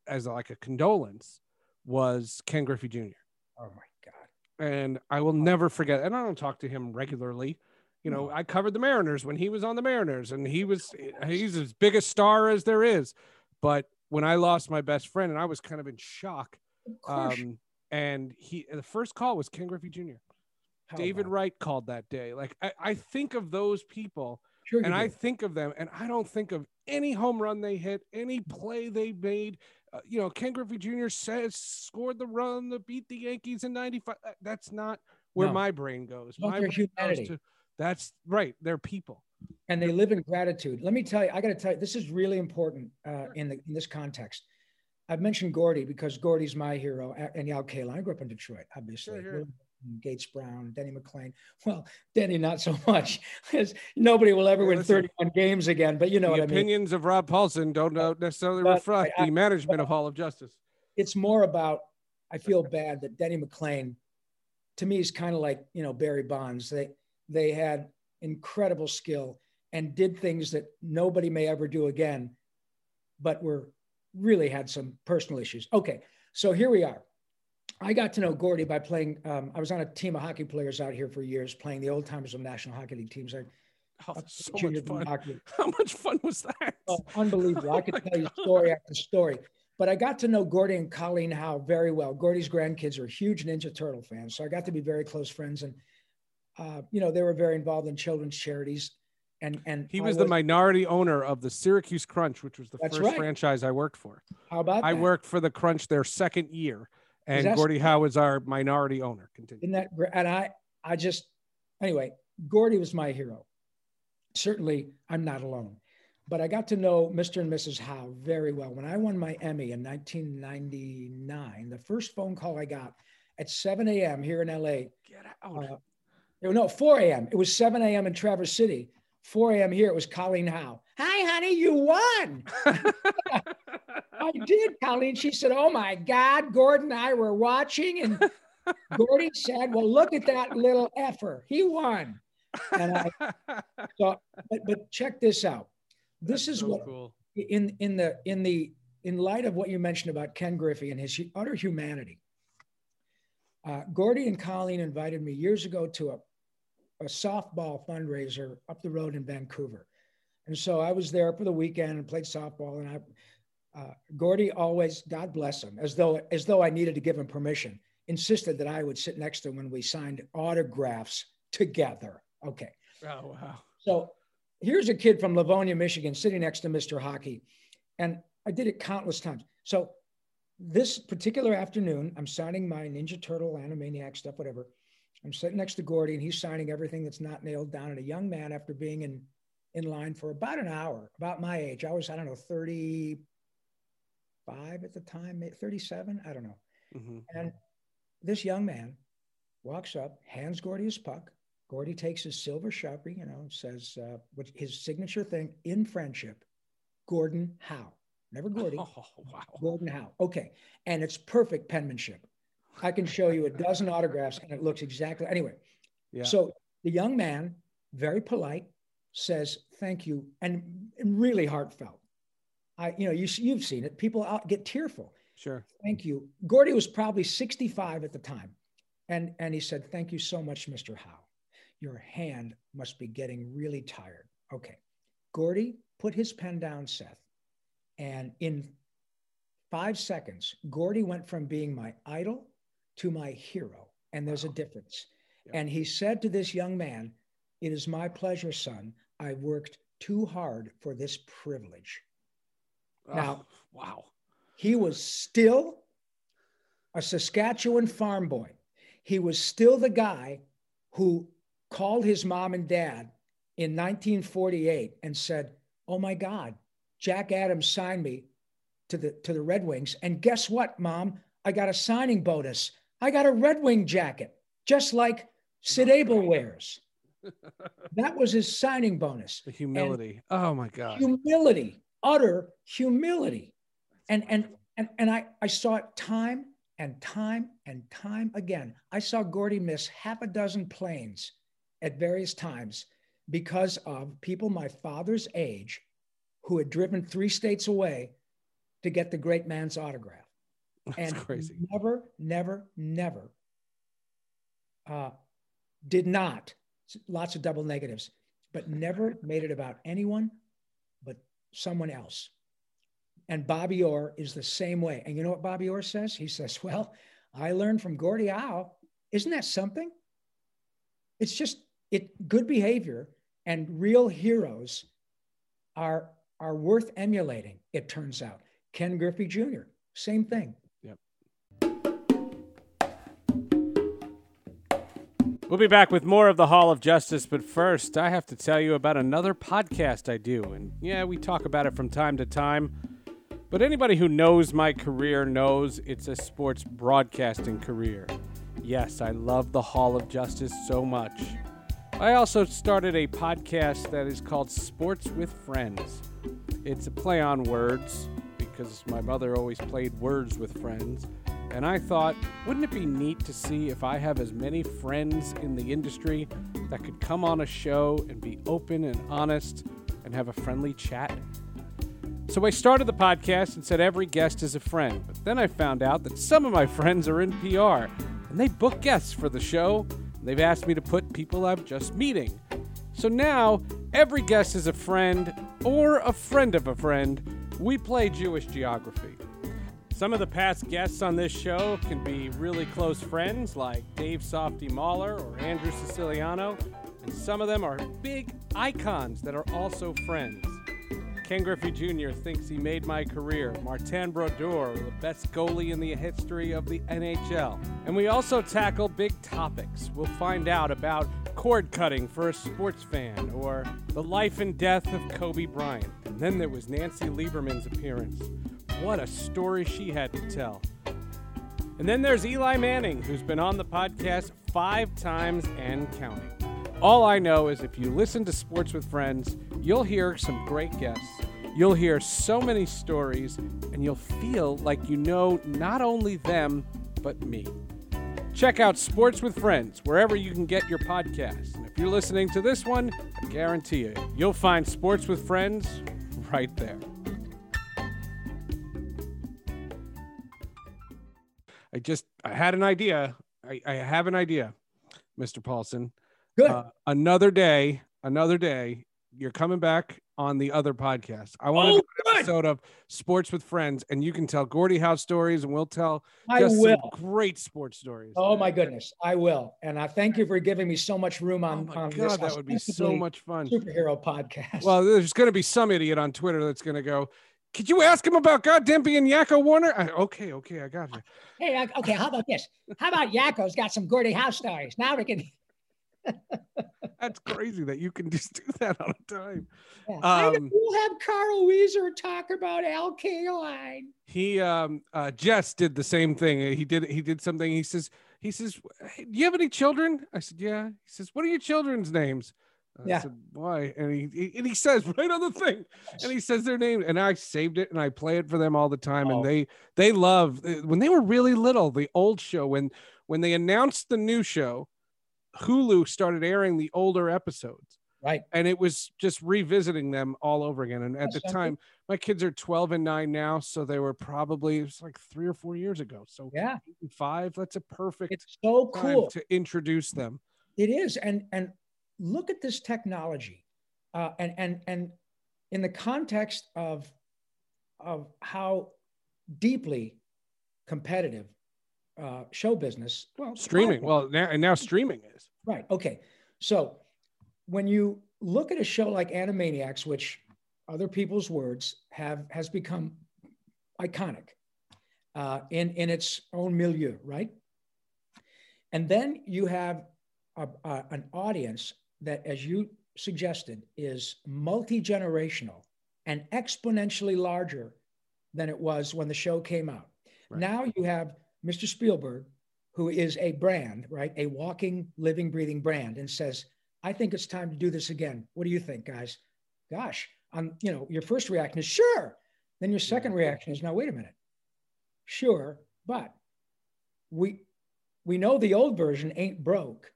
as like a condolence was Ken Griffey Jr. oh my God. And I will never forget. And I don't talk to him regularly. You know, I covered the Mariners when he was on the Mariners, and he was he's as big a star as there is. But when I lost my best friend, and I was kind of in shock, Of um, and he the first call was Ken Griffey Jr. How David Wright called that day. Like I, I think of those people Sure and I think of them, and I don't think of any home run they hit, any play they made. Uh, you know, Ken Griffey Jr. says scored the run that beat the Yankees in '95. That's not where No. my brain goes. My brain goes humanity. to that's right. They're people. and they live in gratitude. Let me tell you, I got to tell you, this is really important uh, in, the, in this context. I've mentioned Gordie because Gordie's my hero, and Al Kaline. I grew up in Detroit, obviously. Sure, sure. Gates Brown, Denny McLain. (laughs) Well, Denny, not so much, (laughs) because nobody will ever Hey, win listen. 31 games again. But you know the what I mean. opinions of Rob Paulsen don't uh, necessarily But reflect I- the management of Hall of Justice. It's more about. I feel bad that Denny McLain, to me, is kind of like you know Barry Bonds. They they had incredible skill and did things that nobody may ever do again, but were really had some personal issues. Okay, so here we are. I got to know Gordie by playing. Um, I was on a team of hockey players out here for years, playing the old timers of National Hockey League teams. I, Oh, so much fun. hockey. (laughs) How much fun was that? Oh, unbelievable. (laughs) Oh I could tell you story after story. But I got to know Gordie and Colleen Howe very well. Gordie's grandkids are huge Ninja Turtle fans. So I got to be very close friends. And, uh, you know, they were very involved in children's charities. And, and He I was the minority owner of the Syracuse Crunch, which was the first right. franchise I worked for. How about I that? worked for the Crunch their second year, and that's- Gordie Howe is our minority owner. Continue. Isn't that? And I, I just, anyway, Gordie was my hero. Certainly, I'm not alone. But I got to know Mr. and Mrs. Howe very well. When I won my Emmy in 1999, the first phone call I got at 7 a.m. here in LA, Get out. uh, no, 4 a.m. It was 7 a.m. in Traverse City. 4 a.m. here, it was Colleen Howe. Hi, honey, you won. (laughs) I did, Colleen. She said, Oh my God, Gordon and I were watching. And (laughs) Gordie said, Well, look at that little effer. He won. And I, (laughs) so, but, but check this out. This is so what cool. in in the in the in light of what you mentioned about Ken Griffey and his utter humanity, uh, Gordie and Colleen invited me years ago to a, a softball fundraiser up the road in Vancouver, and so I was there for the weekend and played softball. And I, uh, Gordie always, God bless him, as though as though I needed to give him permission, insisted that I would sit next to him when we signed autographs together. Okay. Oh wow. So here's a kid from Livonia, Michigan, sitting next to Mr. Hockey. And I did it countless times. So this particular afternoon, I'm signing my Ninja Turtle, Animaniac stuff, whatever. I'm sitting next to Gordie, and he's signing everything that's not nailed down. And a young man, after being in in line for about an hour, about my age, I was, I don't know, 35 at the time, 37, I don't know. Mhm. And this young man walks up, hands Gordie his puck. Gordie takes his silver sharpie, you know, and says uh, what his signature thing in friendship, Gordon Howe. Never Gordie. (laughs) Oh, wow. Gordon Howe. Okay. And it's perfect penmanship. I can show you a dozen autographs and it looks exactly anyway. Yeah. So the young man, very polite, says thank you and, and really heartfelt. I, you know, you, you've seen it. People out get tearful. Sure. Thank you. Gordie was probably 65 at the time. And, and he said, Thank you so much, Mr. Howe. Your hand must be getting really tired. Okay. Gordie put his pen down, Seth. And in five seconds, Gordie went from being my idol to my hero. And there's a difference. Yeah. And he said to this young man, It is my pleasure, son. I worked too hard for this privilege. Now- Oh, wow. He was still a Saskatchewan farm boy. He was still the guy who called his mom and dad in 1948 and said, "Oh my God, Jack Adams signed me to the to the Red Wings, and guess what, mom? I got a signing bonus. I got a Red Wing jacket, just like Sid Abel wears." (laughs) That was his signing bonus The humility. oh my God. humility, utter humility. And and and and I I saw it time and time and time again. I saw Gordie miss half a dozen planes at various times because of people my father's age who had driven three states away to get the great man's autograph. (laughs) That's and crazy. never, never, never uh, did not, lots of double negatives, but never made it about anyone but someone else. And Bobby Orr is the same way. And you know what Bobby Orr says? He says, (laughs) Well, I learned from Gordie Howe. Isn't that something? It's just it good behavior and real heroes are are worth emulating, it turns out. Ken Griffey Jr., same thing. We'll be back with more of the Hall of Justice, but first, I have to tell you about another podcast I do. And yeah, we talk about it from time to time. But anybody who knows my career knows it's a sports broadcasting career. Yes, I love the Hall of Justice so much. I also started a podcast that is called Sports with Friends. It's a play on words because my mother always played words with friends. And I thought, wouldn't it be neat to see if I have as many friends in the industry that could come on a show and be open and honest and have a friendly chat? So I started the podcast and said every guest is a friend. But then I found out that some of my (laughs) friends are in PR and they book guests for the show. They've asked me to put people I'm just meeting. So now every guest is a friend or a friend of a friend. We play Jewish geography. Some of the past guests on this show can be really close friends like Dave Softy Mahler or Andrew Siciliano, and some of them are big icons that are also friends. Ken Griffey Jr. thinks he made my career. Martin Brodeur, the best goalie in the history of the NHL. And we also tackle big topics. We'll find out about cord cutting for a sports fan or the life and death of Kobe Bryant. And then there was Nancy Lieberman's appearance. What a story she had to tell. And then there's Eli Manning, who's been on the podcast five times and counting. All I know is if you listen to Sports with Friends, you'll hear some great guests. You'll hear so many stories, and you'll feel like you know not only them, but me. Check out Sports with Friends wherever you can get your podcasts. And if you're listening to this one, I guarantee you, you'll find Sports with Friends right there. I just I had an idea. I, I have an idea, Mr. Paulsen. Good. Uh, another day, another day. You're coming back on the other podcast. I want to Oh, do an episode of Sports with Friends, and you can tell Gordie Howe stories, and we'll tell I just will. some great sports stories. Oh my goodness, I will. And I thank you for giving me so much room Oh on, my on this that would be so much fun. superhero podcast. Well, there's going to be some idiot on Twitter that's going to go, "Could you ask him about goddamn being Yakko Warner?" I, okay, okay, I got you. Hey, okay, how about this? How about Yakko's got some Gordie Howe stories? Now we can. That's crazy that you can (laughs) just do that on a time. Yeah. I Um, we'll have Carl Wheezer talk about Al Kaline. he um uh Jess did the same thing. He did he did something. He says he says, hey, "Do you have any children?" I said, "Yeah." He says, "What are your children's names?" I Yeah. said, "Why?" And he, he and he says (laughs) right on the thing, and he says their name, and I saved it and I play it for them all the time, Oh. and they they love uh, when they were really little. The old show when when they announced the new show, Hulu started airing the older episodes Right. and it was just revisiting them all over again. And at That's the something. time, my kids are 12 and 9 now, so they were probably it was like three or four years ago. So Yeah. five, that's a perfect It's so time cool. to introduce them. It is, and and look at this technology, uh, and and and in the context of of how deeply competitive uh, show business, well, Streaming, podcast- well, now and now streaming is. Right. Okay. So when you look at a show like Animaniacs, which other people's words have has become iconic uh, in in its own milieu, right? And then you have a, a- an audience that, as you suggested, is multi generational and exponentially larger than it was when the show came out. Right. Now you have Mr. Spielberg, who is a brand, right? A walking, living, breathing brand, and says, I think it's time to do this again. What do you think, guys? Gosh, on you know, your first reaction is sure. Then your second reaction is, now wait a minute. Sure, but we we know the old version ain't broke.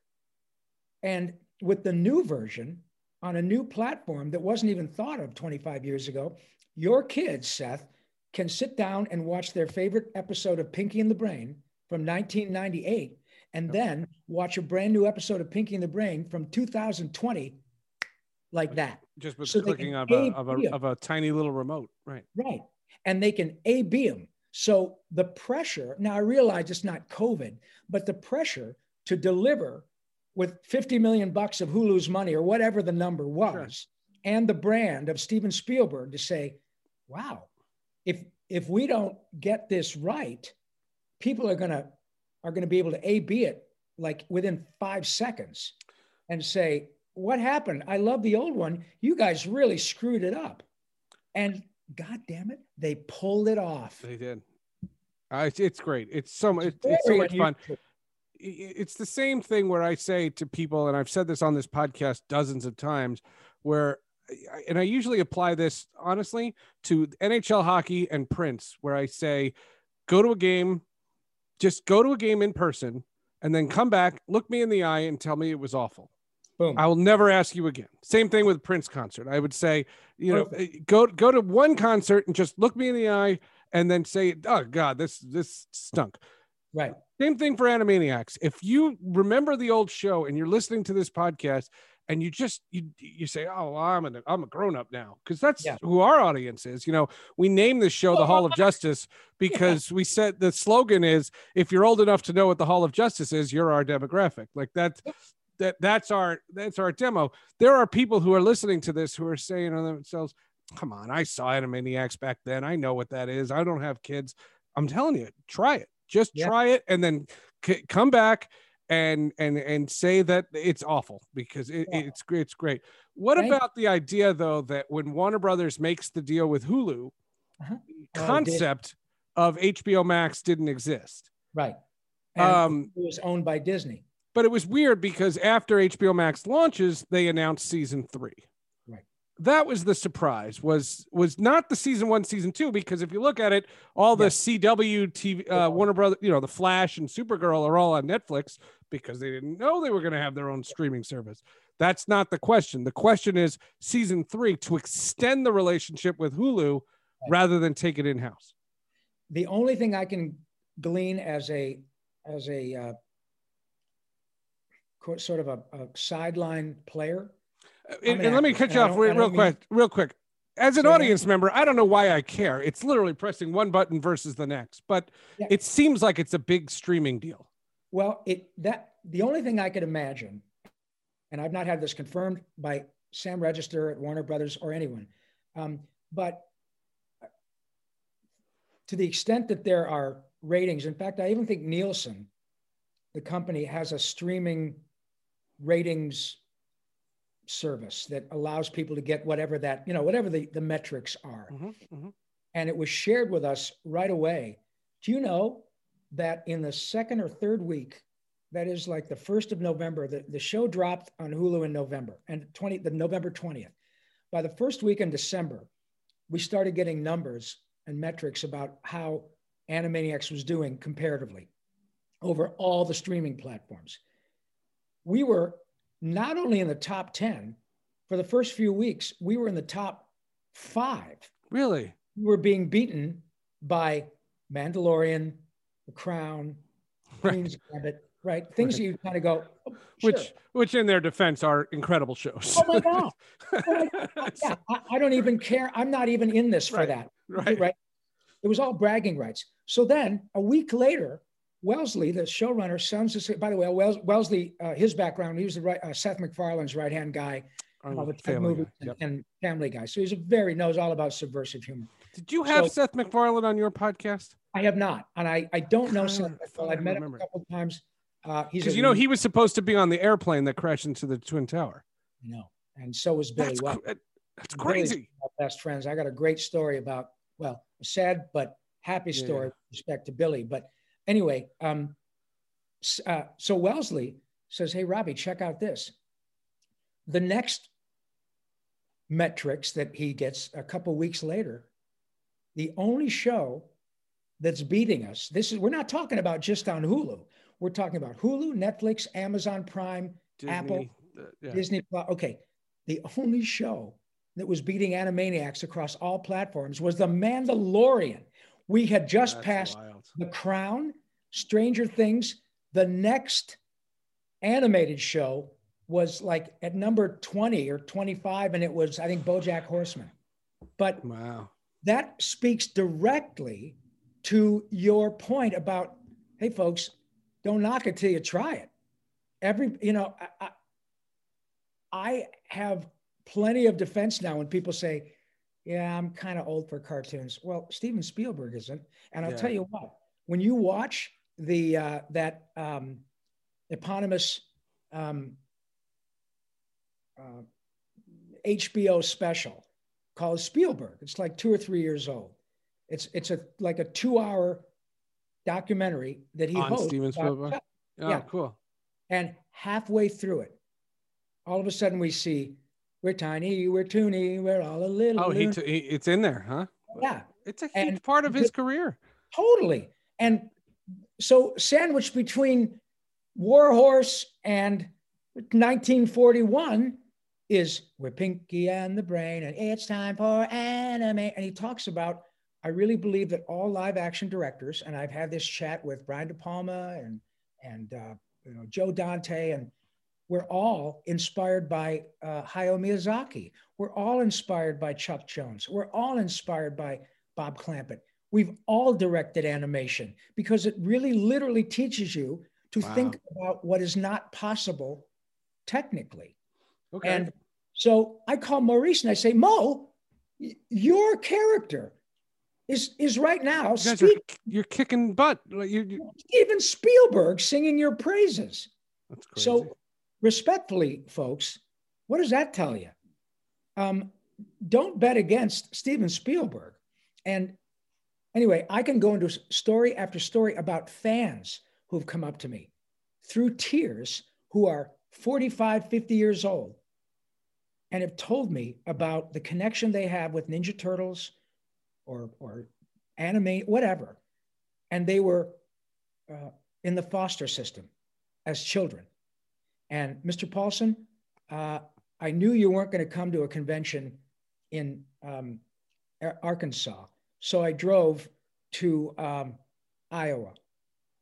And with the new version on a new platform that wasn't even thought of 25 years ago, your kids, Seth, can sit down and watch their favorite episode of Pinky and the Brain from 1998 and then watch a brand new episode of Pinky and the Brain from 2020 like that. Just with So clicking of a, of, a, of a tiny little remote. Right. Right. And they can A B them. So the pressure, now I realize it's not COVID, but the pressure to deliver with 50 million bucks of Hulu's money or whatever the number was, and the brand of Steven Spielberg to say, wow, if if we don't get this right, people are gonna are gonna be able to A B it like within five seconds and say, what happened? I love the old one. You guys really screwed it up. And God damn it, they pulled it off. They did. Uh, it's, it's great. It's so much. It's, it's so much fun. it's the same thing where I say to people, and I've said this on this podcast dozens of times, where, and I usually apply this honestly to NHL hockey and Prince, where I say, go to a game, just go to a game in person, and then come back, look me in the eye, and tell me it was awful. Boom. I will never ask you again. Same thing with Prince concert. I would say, you know, eh, go go to one concert and just look me in the eye, and then say, oh God, this this stunk. Right. Same thing for Animaniacs. If you remember the old show and you're listening to this podcast and you just you you say, "Oh, well, I'm an i'm a grown up now," because that's Yeah. who our audience is. You know, we name this show the Hall of Justice (laughs) because we said the slogan is, "If you're old enough to know what the Hall of Justice is, you're our demographic." Like that. That that's our that's our demo. There are people who are listening to this who are saying to themselves, "Come on, I saw Animaniacs back then. I know what that is. I don't have kids. I'm telling you, try it. Just Yeah. try it, and then c- come back and and and say that it's awful because it, Yeah. it's great. It's great. What Thank- about the idea though that when Warner Brothers makes the deal with Hulu, Uh-huh. the Oh, concept of HBO Max didn't exist. Right. And Um, it was owned by Disney. but it was weird because after HBO Max launches, they announced season three. Right. That was the surprise. Was was not the season one, season two, because if you look at it, all the Yeah. CW TV, uh, Warner Brother, you know, the Flash and Supergirl are all on Netflix because they didn't know they were going to have their own streaming service. That's not the question. The question is season three to extend the relationship with Hulu rather than take it in house. The only thing I can glean as a as a uh, sort of a, a sideline player. And, and let me cut you off real, mean- quick. Real quick. As an audience member, I don't know why I care. It's literally pressing one button versus the next, but Yeah. it seems like it's a big streaming deal. Well, it that the only thing I could imagine, and I've not had this confirmed by Sam Register at Warner Brothers or anyone, um, but to the extent that there are ratings, in fact, I even think Nielsen, the company, has a streaming ratings service that allows people to get whatever that you know whatever the, the metrics are mm-hmm, mm-hmm. and it was shared with us right away. Do you know that in the second or third week that is like the first of November. The, the show dropped on Hulu in November and 20, the November 20th. By the first week in December, we started getting numbers and metrics about how Animaniacs was doing comparatively over all the streaming platforms. We were not only in the top 10 for the first few weeks, we were in the top five. Really? We were being beaten by Mandalorian, The Crown, (laughs) Queen's Gambit, right? Things Right. that you kind of go, oh, Which, sure. which in their defense are incredible shows. oh my God. Oh my (laughs) God. Yeah, I, I don't even care. I'm not even in this for Right. that. right. right? It was all bragging rights. So then a week later, Wellesley, the showrunner, sends us. By the way, Welles, Wellesley, uh, his background, he was the right, uh, Seth MacFarlane's right hand guy On uh, with Ted Family movies Guy, and, yep. and Family Guy. So he's a very knows all about subversive humor. Did you have So- Seth MacFarlane on your podcast? I have not, and I, I don't know God, Seth. I MacFarlane. thought I I've met him a couple of times. Uh, he's Because a you know he was supposed to be on the airplane that crashed into the Twin Tower. no, and so was Billy. That's, Well, cr- that's crazy. my best friends. I got a great story about, well, a sad but happy Yeah. story with respect to Billy. But anyway, um, uh, so Wellesley says, Hey, Robbie, check out this. The next metrics that he gets a couple weeks later, the only show that's beating us, this is, we're not talking about just on Hulu. We're talking about Hulu, Netflix, Amazon Prime, Apple, Disney, uh, yeah. Disney Okay. The only show that was beating Animaniacs across all platforms was The Mandalorian. We had just That's passed wild. The Crown, Stranger Things. The next animated show was like at number 20 or 25, and it was, I think, Bojack Horseman. But Wow. that speaks directly to your point about hey folks don't knock it till you try it every you know I, I, I have plenty of defense now when people say yeah i'm kind of old for cartoons well steven spielberg isn't and i'll Yeah. tell you what when you watch the uh, that um, eponymous um, uh, hbo special called Spielberg. It's like two or three years old. It's it's a like a two hour documentary that he On hosts. Steven about- Spielberg? Oh, Yeah. cool. And halfway through it, all of a sudden we see we're tiny, we're toony, we're all a little. Oh, he, t- he it's in there, huh? yeah, It's a huge And part of his the- career. totally. And so sandwiched between Warhorse and 1941 is we're Pinky and the Brain, and it's time for anime. And he talks about, I really believe that all live action directors, and I've had this chat with Brian De Palma and and uh, you know Joe Dante, and we're all inspired by uh, Hayao Miyazaki. We're all inspired by Chuck Jones. We're all inspired by Bob Clampett. We've all directed animation because it really literally teaches you to Wow. think about what is not possible technically. Okay. And so I call Maurice and I say, Mo, your character is is right now you are, speak, you're kicking butt. Like, You, you, Steven Spielberg singing your praises. that's crazy. So, respectfully, folks, what does that tell you? Um, don't bet against Steven Spielberg. And anyway, I can go into story after story about fans who've come up to me through tears who are 45, 50 years old and have told me about the connection they have with Ninja Turtles or, or anime, whatever. And they were uh, in the foster system as children. And Mr. Paulsen, uh, I knew you weren't going to come to a convention in um, Arkansas. So I drove to um, Iowa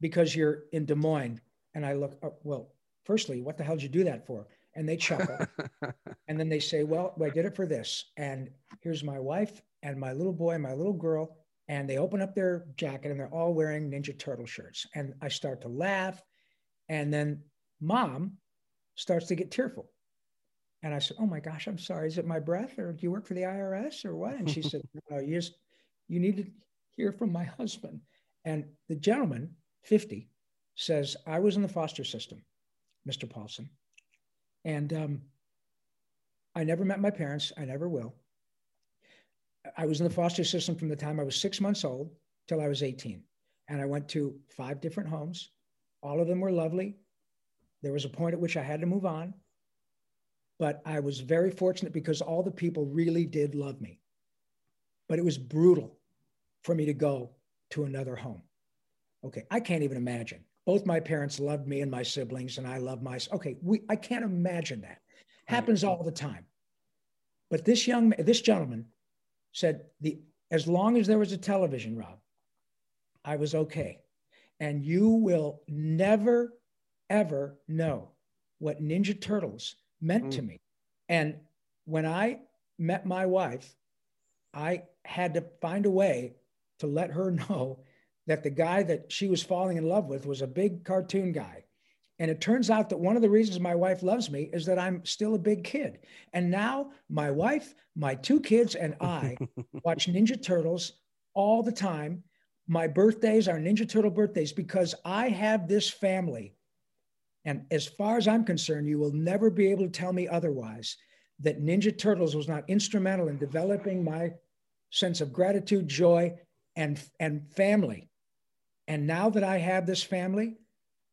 because you're in Des Moines. And I look, oh, well, firstly, what the hell did you do that for? And they chuckle. (laughs) and then they say, well, I did it for this. And here's my wife and my little boy and my little girl. And they open up their jacket and they're all wearing Ninja Turtle shirts. And I start to laugh. And then mom starts to get tearful. And I said, Oh my gosh, I'm sorry. Is it my breath or do you work for the IRS or what? And she said, (laughs) No, you just, you need to hear from my husband. And the gentleman, 50, says, I was in the foster system, Mr. Paulsen. And um, I never met my parents. I never will. I was in the foster system from the time I was six months old till I was 18. And I went to five different homes. All of them were lovely. There was a point at which I had to move on, but I was very fortunate because all the people really did love me. But it was brutal for me to go to another home. Okay, I can't even imagine. Both my parents loved me and my siblings, and I love my. Okay, we. I can't imagine that. Happens all the time. But this young, this gentleman, said the as long as there was a television, Rob, I was okay. And you will never, ever know what Ninja Turtles meant mm. to me. And when I met my wife, I had to find a way to let her (laughs) know that the guy that she was falling in love with was a big cartoon guy. And it turns out that one of the reasons my wife loves me is that I'm still a big kid. And now my wife, my two kids, and (laughs) I watch Ninja Turtles all the time. My birthdays are Ninja Turtle birthdays because I have this family. And as far as I'm concerned, you will never be able to tell me otherwise that Ninja Turtles was not instrumental in developing my sense of gratitude, joy, and, and family. And now that I have this family,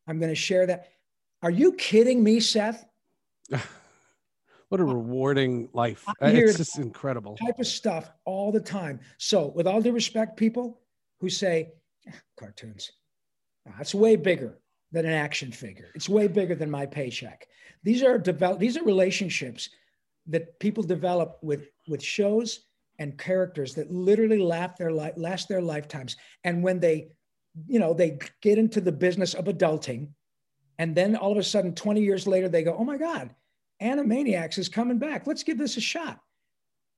I'm going to share that. Are you kidding me, Seth? (laughs) what a rewarding life. It's just incredible. Type of stuff all the time. So, with all due respect, people who say ah, cartoons, that's way bigger than an action figure. It's way bigger than my paycheck. These are develop these are relationships that people develop with with shows and characters that literally last their life last their lifetimes. And when they you know, they get into the business of adulting. And then all of a sudden, 20 years later, they go, oh my God, Animaniacs is coming back. Let's give this a shot.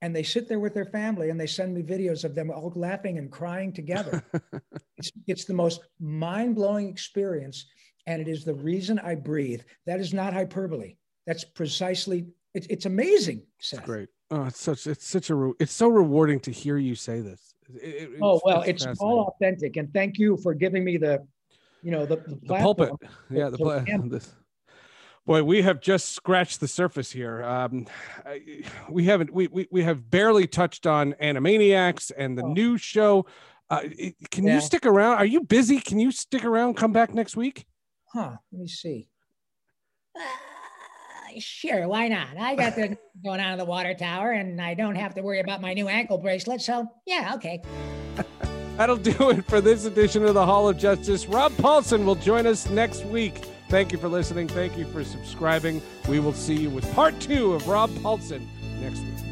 And they sit there with their family and they send me videos of them all laughing and crying together. (laughs) it's, it's the most mind blowing experience. And it is the reason I breathe. That is not hyperbole. That's precisely, it, it's amazing. Seth. It's great. Oh, it's such, it's such a, it's so rewarding to hear you say this. It, oh well, it's, it's all authentic, and thank you for giving me the, you know, the, the, the pulpit. Yeah, the (laughs) this. Boy, we have just scratched the surface here. Um, we haven't. We, we we have barely touched on Animaniacs and the oh. new show. Uh, can yeah. you stick around? Are you busy? Can you stick around? Come back next week? Huh? Let me see. Uh, sure, why not? I got the (laughs) going on in the water tower, and I don't have to worry about my new ankle bracelet. So yeah, okay. (laughs) That'll do it for this edition of the Hall of Justice. Rob Paulsen will join us next week. Thank you for listening. Thank you for subscribing. We will see you with part two of Rob Paulsen next week.